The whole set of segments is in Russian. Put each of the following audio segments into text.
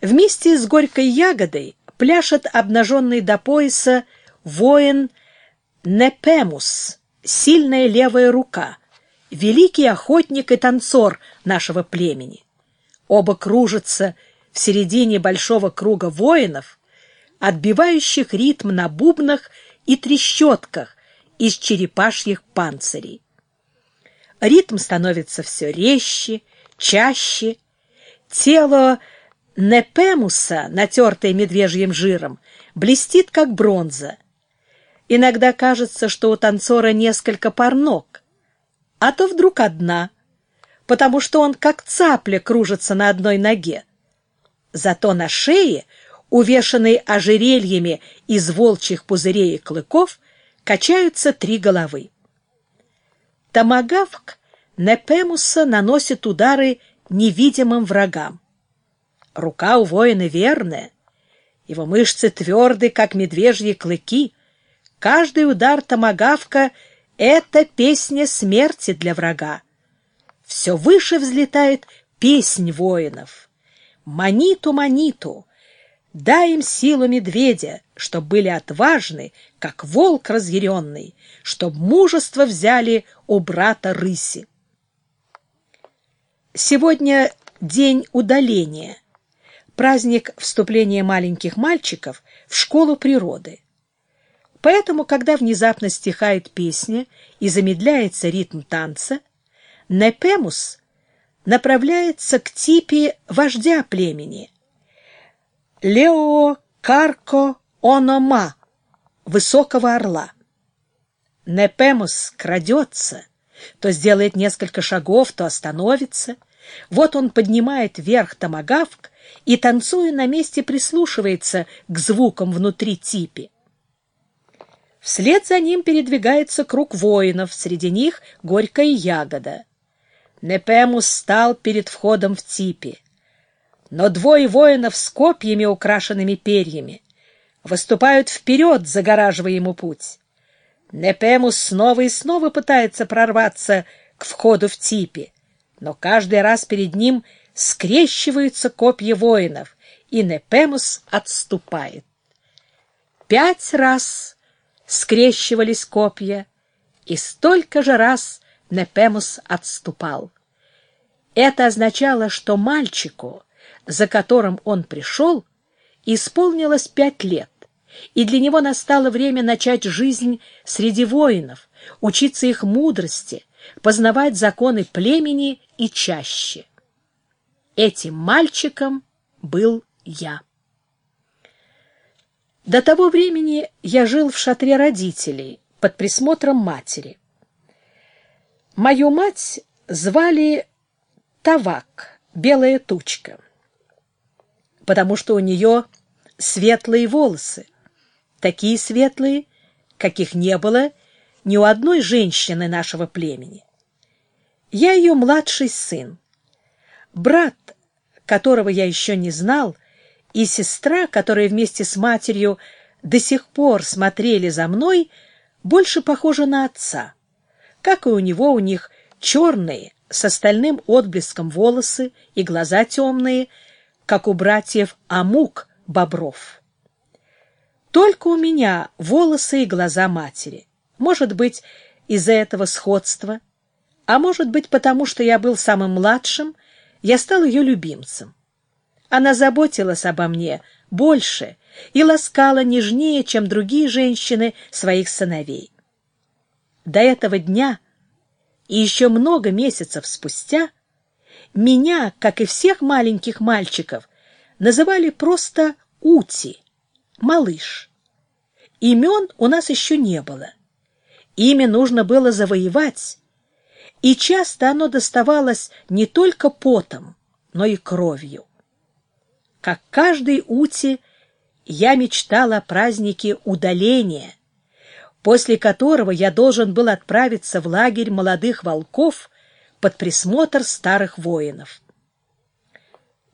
Вместе с горькой ягодой пляшет обнаженный до пояса воин Непемус, сильная левая рука, великий охотник и танцор нашего племени. Оба кружатся в середине большого круга воинов, отбивающих ритм на бубнах и трещотках из черепашьих панцирей. Ритм становится все резче, чаще. Тело Непемуса, натертое медвежьим жиром, блестит, как бронза. Иногда кажется, что у танцора несколько пар ног, а то вдруг одна, потому что он как цапля кружится на одной ноге. Зато на шее, увешанной ожерельями из волчьих пузырей и клыков, качаются три головы. Томагавк Непемуса наносит удары невидимым врагам. Рука у воина верная, его мышцы тверды, как медвежьи клыки. Каждый удар томагавка — это песня смерти для врага. Все выше взлетает песнь воинов. Маниту, маниту, дай им силу медведя, чтоб были отважны, как волк разъяренный, чтоб мужество взяли у брата рыси. Сегодня день удаления, праздник вступления маленьких мальчиков в школу природы. Поэтому, когда внезапно стихает песня и замедляется ритм танца, Непемус направляется к типе вождя племени Лео Карко Онома, высокого орла. Непемус крадется, то сделает несколько шагов, то остановится. Вот он поднимает вверх томагавк и, танцуя на месте, прислушивается к звукам внутри типи. Вслед за ним передвигается круг воинов, среди них горькая ягода. Непемус стал перед входом в типи. Но двое воинов с копьями, украшенными перьями, выступают вперед, загораживая ему путь. Непемус снова и снова пытается прорваться к входу в типи, но каждый раз перед ним скрещиваются копья воинов, и Непемус отступает. Пять раз скрещивались копья, и столько же раз Непемус отступал. Это означало, что мальчику, за которым он пришел, исполнилось пять лет, и для него настало время начать жизнь среди воинов, учиться их мудрости, познавать законы племени и чаще. Этим мальчиком был я. До того времени я жил в шатре родителей под присмотром матери. Мою мать звали Тавак, белая тучка, потому что у нее светлые волосы, такие светлые, каких не было ни у одной женщины нашего племени. Я ее младший сын. Брат, которого я еще не знал, и сестра, которая вместе с матерью до сих пор смотрели за мной, больше похожа на отца. Как и у него, у них черные, с остальным отблеском волосы и глаза темные, как у братьев Амук Бобров. Только у меня волосы и глаза матери. Может быть, из-за этого сходства, а может быть, потому что я был самым младшим, я стал ее любимцем. Она заботилась обо мне больше и ласкала нежнее, чем другие женщины своих сыновей. До этого дня и еще много месяцев спустя меня, как и всех маленьких мальчиков, называли просто Ути, малыш. Имен у нас еще не было. Имя нужно было завоевать, и часто оно доставалось не только потом, но и кровью. Как каждый Ути, я мечтала о празднике удаления, после которого я должен был отправиться в лагерь молодых волков под присмотр старых воинов.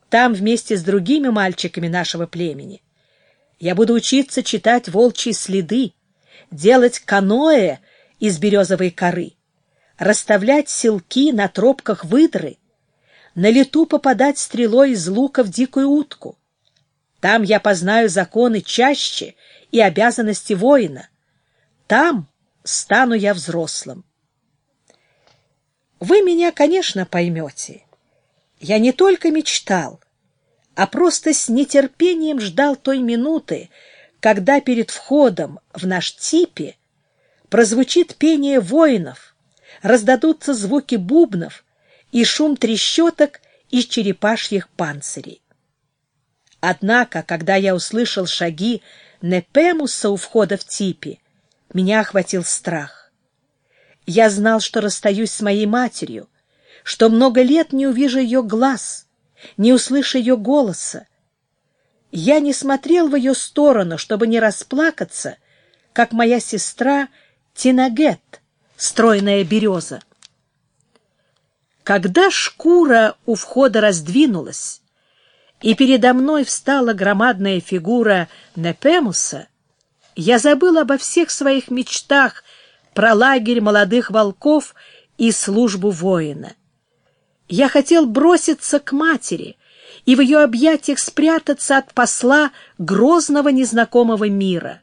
Там вместе с другими мальчиками нашего племени я буду учиться читать волчьи следы, делать каноэ из березовой коры, расставлять селки на тропках выдры, на лету попадать стрелой из лука в дикую утку, Там я познаю законы чаще и обязанности воина. Там стану я взрослым. Вы меня, конечно, поймете. Я не только мечтал, а просто с нетерпением ждал той минуты, когда перед входом в наш типе прозвучит пение воинов, раздадутся звуки бубнов и шум трещоток из черепашьих панцирей. Однако, когда я услышал шаги Непемуса у входа в типе, меня охватил страх. Я знал, что расстаюсь с моей матерью, что много лет не увижу ее глаз, не услышу ее голоса. Я не смотрел в ее сторону, чтобы не расплакаться, как моя сестра Тинагет, стройная береза. Когда шкура у входа раздвинулась, и передо мной встала громадная фигура Непемуса, я забыл обо всех своих мечтах про лагерь молодых волков и службу воина. Я хотел броситься к матери и в ее объятиях спрятаться от посла грозного незнакомого мира.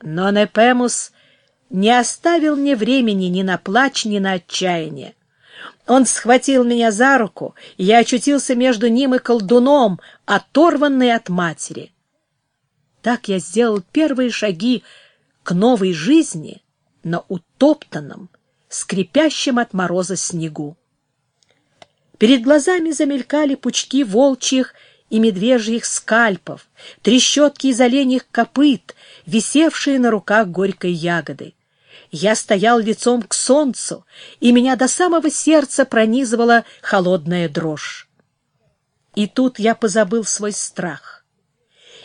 Но Непемус не оставил мне времени ни на плач, ни на отчаяние. Он схватил меня за руку, и я очутился между ним и колдуном, оторванный от матери. Так я сделал первые шаги к новой жизни на утоптанном, скрипящем от мороза снегу. Перед глазами замелькали пучки волчьих и медвежьих скальпов, трещотки из оленьих копыт, висевшие на руках горькой ягоды. Я стоял лицом к солнцу, и меня до самого сердца пронизывала холодная дрожь. И тут я позабыл свой страх.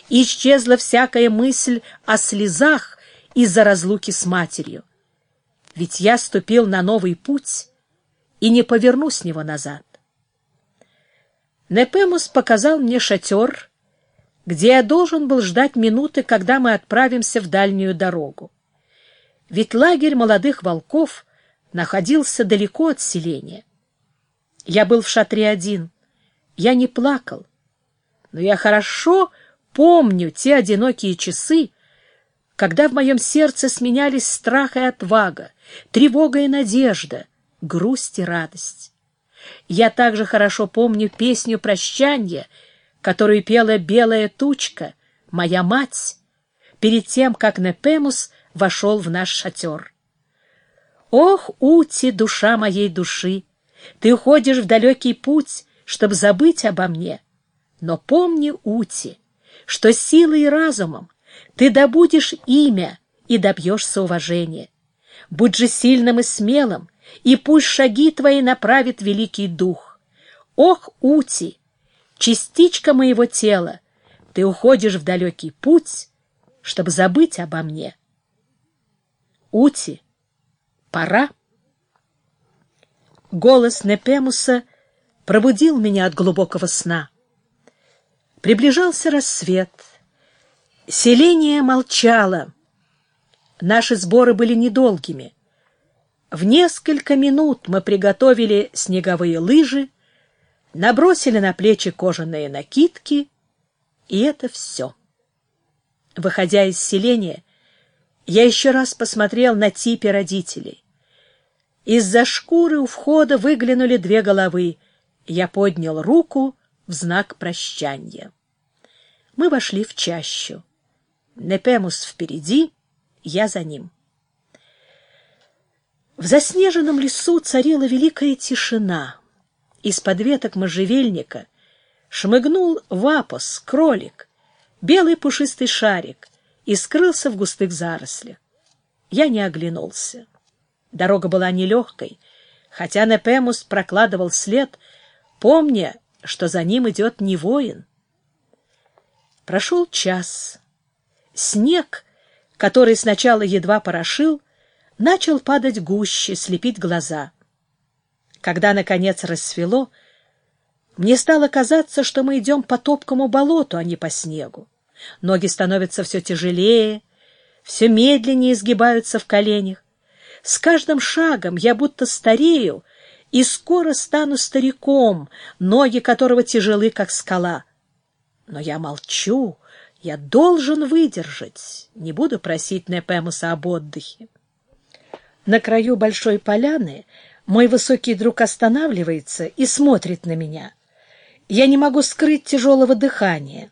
Исчезла всякая мысль о слезах из-за разлуки с матерью. Ведь я ступил на новый путь и не поверну с него назад. Непемус показал мне шатер, где я должен был ждать минуты, когда мы отправимся в дальнюю дорогу ведь лагерь молодых волков находился далеко от селения. Я был в шатре один, я не плакал, но я хорошо помню те одинокие часы, когда в моем сердце сменялись страх и отвага, тревога и надежда, грусть и радость. Я также хорошо помню песню прощания, которую пела белая тучка, моя мать, перед тем, как Непемус вошел в наш шатер. «Ох, Ути, душа моей души! Ты уходишь в далекий путь, чтобы забыть обо мне. Но помни, Ути, что силой и разумом ты добудешь имя и добьешься уважения. Будь же сильным и смелым, и пусть шаги твои направит великий дух. Ох, Ути, частичка моего тела, ты уходишь в далекий путь, чтобы забыть обо мне. Ути, пора. Голос Непемуса пробудил меня от глубокого сна. Приближался рассвет. Селение молчало. Наши сборы были недолгими. В несколько минут мы приготовили снеговые лыжи, набросили на плечи кожаные накидки, и это все. Выходя из селения, я еще раз посмотрел на типе родителей. Из-за шкуры у входа выглянули две головы. Я поднял руку в знак прощания. Мы вошли в чащу. Непемус впереди, я за ним. В заснеженном лесу царила великая тишина. Из-под веток можжевельника шмыгнул вапос, кролик, белый пушистый шарик — и скрылся в густых зарослях. Я не оглянулся. Дорога была нелегкой, хотя Непемус прокладывал след, помня, что за ним идет не воин. Прошел час. Снег, который сначала едва порошил, начал падать гуще, слепить глаза. Когда, наконец, рассвело, мне стало казаться, что мы идем по топкому болоту, а не по снегу. Ноги становятся все тяжелее, все медленнее изгибаются в коленях. С каждым шагом я будто старею и скоро стану стариком, ноги которого тяжелы, как скала. Но я молчу, я должен выдержать, не буду просить Непемуса об отдыхе. На краю большой поляны мой высокий друг останавливается и смотрит на меня. Я не могу скрыть тяжелого дыхания.